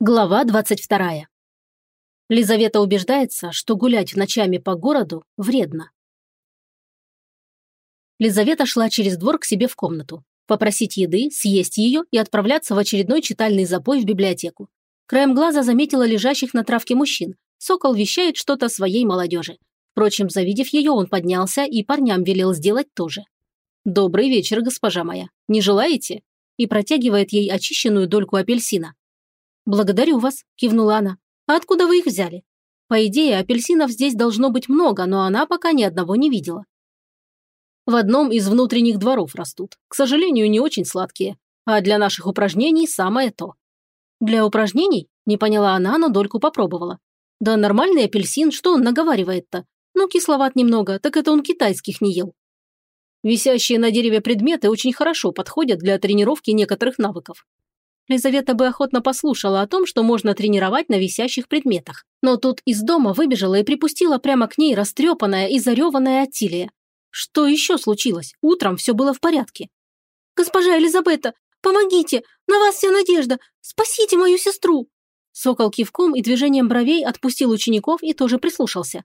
Глава 22. Лизавета убеждается, что гулять ночами по городу вредно. Лизавета шла через двор к себе в комнату. Попросить еды, съесть ее и отправляться в очередной читальный запой в библиотеку. Краем глаза заметила лежащих на травке мужчин. Сокол вещает что-то своей молодежи. Впрочем, завидев ее, он поднялся и парням велел сделать то же. «Добрый вечер, госпожа моя. Не желаете?» И протягивает ей очищенную дольку апельсина. «Благодарю вас», – кивнула она. «А откуда вы их взяли?» По идее, апельсинов здесь должно быть много, но она пока ни одного не видела. В одном из внутренних дворов растут. К сожалению, не очень сладкие. А для наших упражнений самое то. Для упражнений? Не поняла она, но дольку попробовала. Да нормальный апельсин, что он наговаривает-то? Ну, кисловат немного, так это он китайских не ел. Висящие на дереве предметы очень хорошо подходят для тренировки некоторых навыков. Лизавета бы охотно послушала о том, что можно тренировать на висящих предметах. Но тут из дома выбежала и припустила прямо к ней растрепанная и зареванная Атилия. Что еще случилось? Утром все было в порядке. «Госпожа Элизабета, помогите! На вас вся надежда! Спасите мою сестру!» Сокол кивком и движением бровей отпустил учеников и тоже прислушался.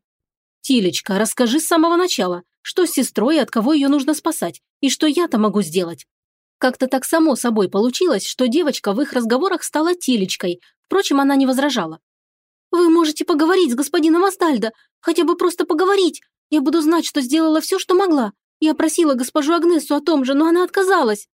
«Тилечка, расскажи с самого начала, что с сестрой и от кого ее нужно спасать, и что я-то могу сделать?» Как-то так само собой получилось, что девочка в их разговорах стала Тилечкой. Впрочем, она не возражала. «Вы можете поговорить с господином Астальдо, хотя бы просто поговорить. Я буду знать, что сделала все, что могла. Я просила госпожу Агнесу о том же, но она отказалась».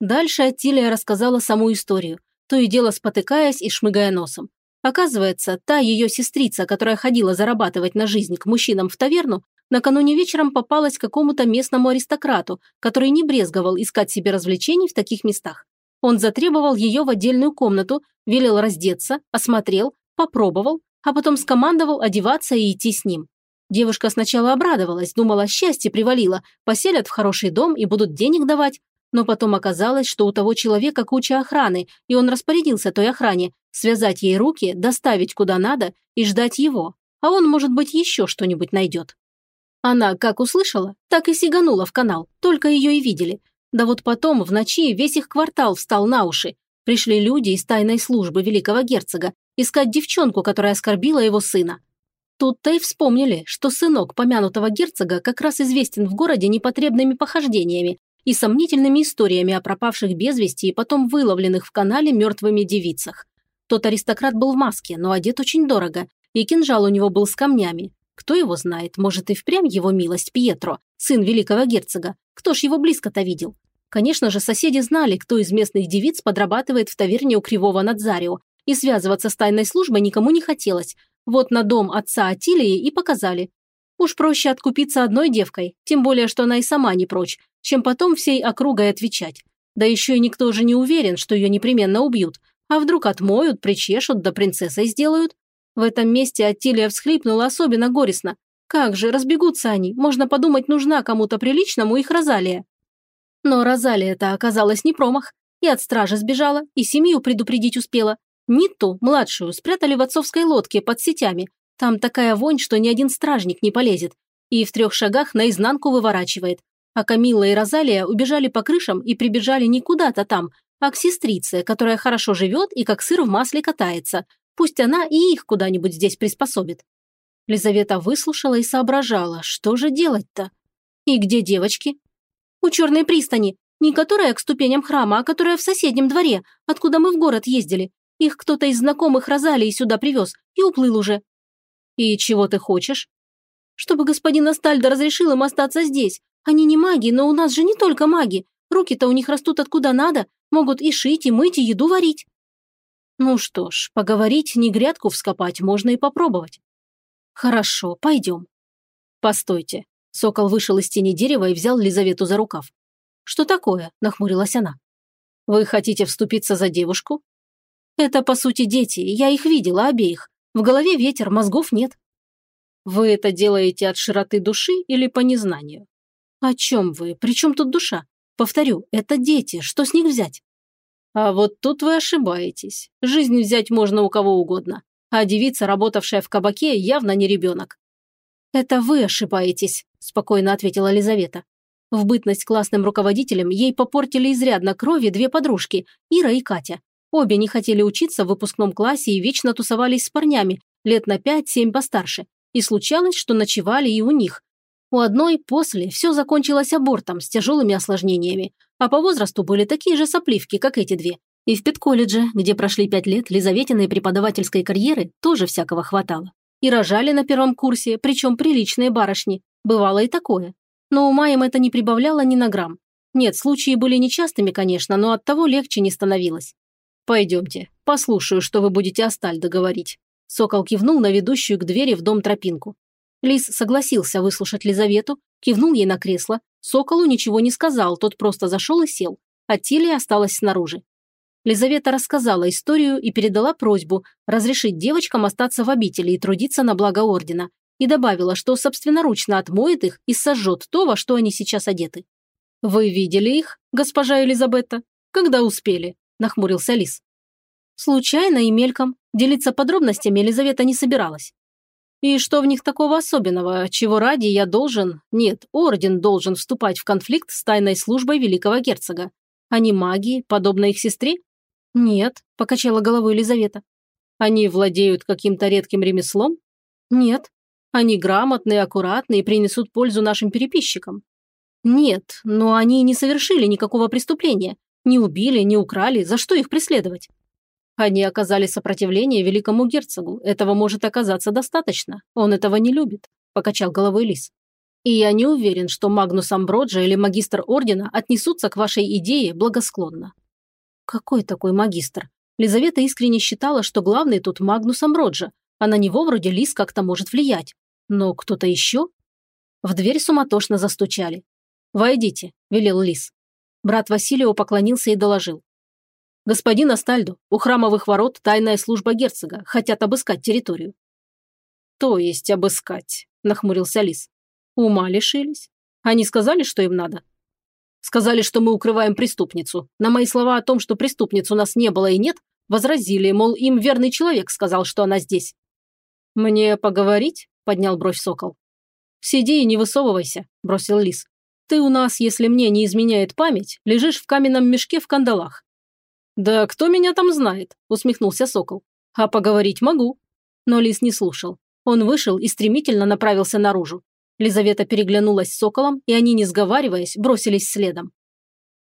Дальше Аттилия рассказала саму историю, то и дело спотыкаясь и шмыгая носом. Оказывается, та ее сестрица, которая ходила зарабатывать на жизнь к мужчинам в таверну, накануне вечером попалась какому-то местному аристократу, который не брезговал искать себе развлечений в таких местах. Он затребовал ее в отдельную комнату, велел раздеться, осмотрел, попробовал, а потом скомандовал одеваться и идти с ним. Девушка сначала обрадовалась, думала, счастье привалило, поселят в хороший дом и будут денег давать. Но потом оказалось, что у того человека куча охраны, и он распорядился той охране связать ей руки, доставить куда надо и ждать его. А он, может быть, еще что-нибудь найдет. Она как услышала, так и сиганула в канал, только ее и видели. Да вот потом, в ночи, весь их квартал встал на уши. Пришли люди из тайной службы великого герцога искать девчонку, которая оскорбила его сына. Тут-то и вспомнили, что сынок помянутого герцога как раз известен в городе непотребными похождениями и сомнительными историями о пропавших без вести и потом выловленных в канале мертвыми девицах. Тот аристократ был в маске, но одет очень дорого, и кинжал у него был с камнями, кто его знает, может и впрямь его милость Пьетро, сын великого герцога. Кто ж его близко-то видел? Конечно же, соседи знали, кто из местных девиц подрабатывает в таверне у Кривого Надзарио, и связываться с тайной службой никому не хотелось. Вот на дом отца Атилии и показали. Уж проще откупиться одной девкой, тем более, что она и сама не прочь, чем потом всей округой отвечать. Да еще и никто же не уверен, что ее непременно убьют. А вдруг отмоют, причешут, да принцессой сделают? В этом месте Аттилия всхлипнула особенно горестно. Как же, разбегутся они, можно подумать, нужна кому-то приличному их Розалия. Но Розалия-то оказалась не промах. И от стражи сбежала, и семью предупредить успела. Нитту, младшую, спрятали в отцовской лодке под сетями. Там такая вонь, что ни один стражник не полезет. И в трех шагах наизнанку выворачивает. А Камилла и Розалия убежали по крышам и прибежали не куда-то там, а к сестрице, которая хорошо живет и как сыр в масле катается, Пусть она и их куда-нибудь здесь приспособит. Лизавета выслушала и соображала, что же делать-то? И где девочки? У Черной пристани, не которая к ступеням храма, а которая в соседнем дворе, откуда мы в город ездили. Их кто-то из знакомых Розалии сюда привез и уплыл уже. И чего ты хочешь? Чтобы господин Астальдо разрешил им остаться здесь. Они не маги, но у нас же не только маги. Руки-то у них растут откуда надо, могут и шить, и мыть, и еду варить. Ну что ж, поговорить, не грядку вскопать, можно и попробовать. Хорошо, пойдем. Постойте. Сокол вышел из тени дерева и взял Лизавету за рукав. Что такое? Нахмурилась она. Вы хотите вступиться за девушку? Это, по сути, дети, я их видела обеих. В голове ветер, мозгов нет. Вы это делаете от широты души или по незнанию? О чем вы? При чем тут душа? Повторю, это дети, что с них взять? А вот тут вы ошибаетесь. Жизнь взять можно у кого угодно. А девица, работавшая в кабаке, явно не ребенок. «Это вы ошибаетесь», – спокойно ответила Лизавета. В бытность классным руководителем ей попортили изрядно крови две подружки – Ира и Катя. Обе не хотели учиться в выпускном классе и вечно тусовались с парнями, лет на 5-7 постарше. И случалось, что ночевали и у них. У одной после все закончилось абортом с тяжелыми осложнениями, а по возрасту были такие же сопливки, как эти две. И в педколледже, где прошли пять лет Лизаветиной преподавательской карьеры, тоже всякого хватало. И рожали на первом курсе, причем приличные барышни. Бывало и такое. Но ума им это не прибавляло ни на грамм. Нет, случаи были нечастыми, конечно, но от того легче не становилось. «Пойдемте, послушаю, что вы будете Астальдо говорить». Сокол кивнул на ведущую к двери в дом тропинку. Лис согласился выслушать Лизавету, кивнул ей на кресло. Соколу ничего не сказал, тот просто зашел и сел. А Тилия осталась снаружи. Лизавета рассказала историю и передала просьбу разрешить девочкам остаться в обители и трудиться на благо ордена, и добавила, что собственноручно отмоет их и сожжет то, во что они сейчас одеты. «Вы видели их, госпожа Элизабетта? Когда успели?» – нахмурился Лис. Случайно и мельком. Делиться подробностями Елизавета не собиралась. И что в них такого особенного, чего ради я должен, нет, орден должен вступать в конфликт с тайной службой великого герцога? Они маги, подобно их сестре? Нет, покачала головой Елизавета. Они владеют каким-то редким ремеслом? Нет. Они грамотные, аккуратные и принесут пользу нашим переписчикам. Нет, но они не совершили никакого преступления. Не убили, не украли, за что их преследовать? Они оказали сопротивление великому герцогу. Этого может оказаться достаточно. Он этого не любит», – покачал головой Лис. «И я не уверен, что Магнус Амброджа или магистр ордена отнесутся к вашей идее благосклонно». «Какой такой магистр?» Лизавета искренне считала, что главный тут Магнус Амброджа, а на него вроде Лис как-то может влиять. Но кто-то еще? В дверь суматошно застучали. «Войдите», – велел Лис. Брат Василио поклонился и доложил. «Господин Астальдо, у храмовых ворот тайная служба герцога. Хотят обыскать территорию». «То есть обыскать?» – нахмурился Лис. «Ума лишились. Они сказали, что им надо?» «Сказали, что мы укрываем преступницу. На мои слова о том, что преступниц у нас не было и нет, возразили, мол, им верный человек сказал, что она здесь». «Мне поговорить?» – поднял бровь сокол. «Сиди и не высовывайся», – бросил Лис. «Ты у нас, если мне не изменяет память, лежишь в каменном мешке в кандалах. «Да кто меня там знает?» – усмехнулся сокол. «А поговорить могу». Но лис не слушал. Он вышел и стремительно направился наружу. Лизавета переглянулась с соколом, и они, не сговариваясь, бросились следом.